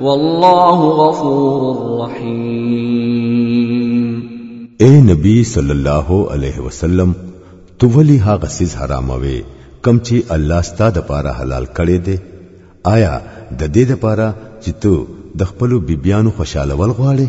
والله غفور رحیم اے نبی صلی الله علیه وسلم تو ولی هغه سیز حراموي کم چې الله ستاسو لپاره حلال کړی دی آیا د دې لپاره چې ته د خپل بیبيانو خوشاله ول غواړې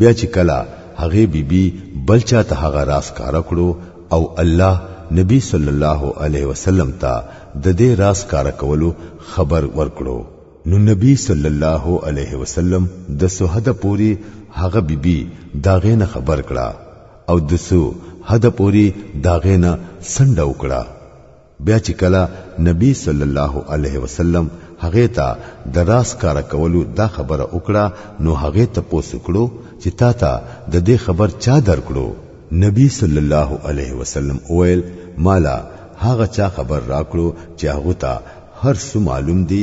بیا چې کله هغه بیبي بی بل چا ته هغه راز کار کړو او الله نبی صلی الله علیه وسلم ته د دې راز کار کولو خبر ورکړو نو نبی صلی الله علیه وسلم د سوهد پوری هغه بیبي داغه نه خبر کړه او د سو حد پوری داغه نه سند وکړه بیا چې کله نبی صلی الله علیه وسلم هغه ته د راس کار کولو دا خبره وکړه نو هغه ته پوسوکړو چې تا ته د دې خبر چا درکړو نبی صلی الله علیه وسلم اویل مالا هغه چا خبر راکړو چې هغه ته هر څه معلوم دي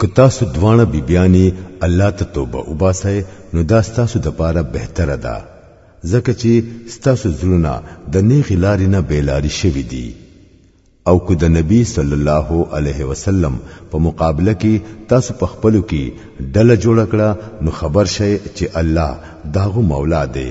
که تاسو دواړه بیبیانې الله ته توبه وباسئ نو دا ستاسو د پاره بهتره ده ځکه چې ستاسو زړونه د نیغې لارې نه بیلاری شوي دي او که د نبی صلی الله علیه وسلم په مقابله کې تاسو په خپلو کې ډله جوړ کړه نو خبر شئ چې الله داغو مولا دی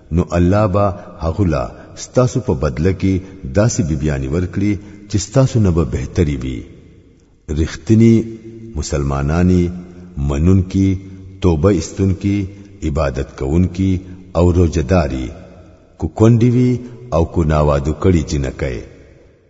نو الله با هغلا ستاسو په بدله کې داسې بیبیانی ورکړي چې ستاسو نه به بهتري وي رښتینی مسلمانانی منونکي توبه استونکي عبادت کوونکي او روزداري کو کونډي وي او کو ناوادو کړي جنکه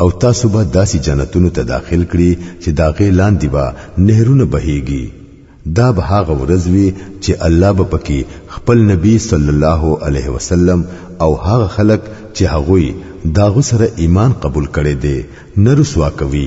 او تاسو به داسې جنتونو ته داخل کړي چې دا غې لاندې به نهرونه بهيږي دا به هغه ورځ وي چې الله به پکې خپل نبی صلی الله علیه وسلم او هغه خلک چې هغوی داغه سره ایمان قبول کړي دي نه رسوا کوي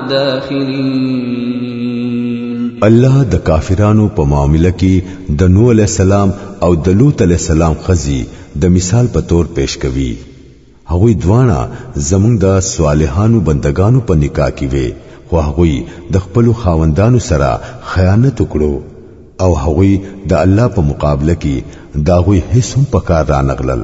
الداخلين الله د کافرانو په معاملې کې د نوح عليه السلام او د لوط عليه السلام خزي د مثال په تور پیش کوي هغه دواړه زمونږ د صالحانو بندگانو په نکاح کې وي خو هغه د خپل خاوندانو سره خیانت وکړو او هغه د الله په مقابله کې دا غوي هیڅ هم پکار رانغلل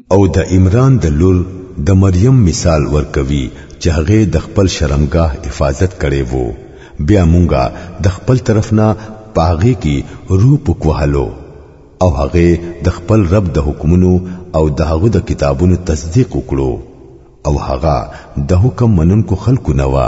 او د عمران د لور د مریم مثال ورکوي چې هغې د خپل شرمګاه حفاظت کړی وو بیا مونږه د خپل طرف نه په هغې کې روح پوک وهلو او هغې د خپل رب د حکمونو او د هغه د کتابونو تصدیق وکړو او هغه د حکم منونکو خلکو نه وه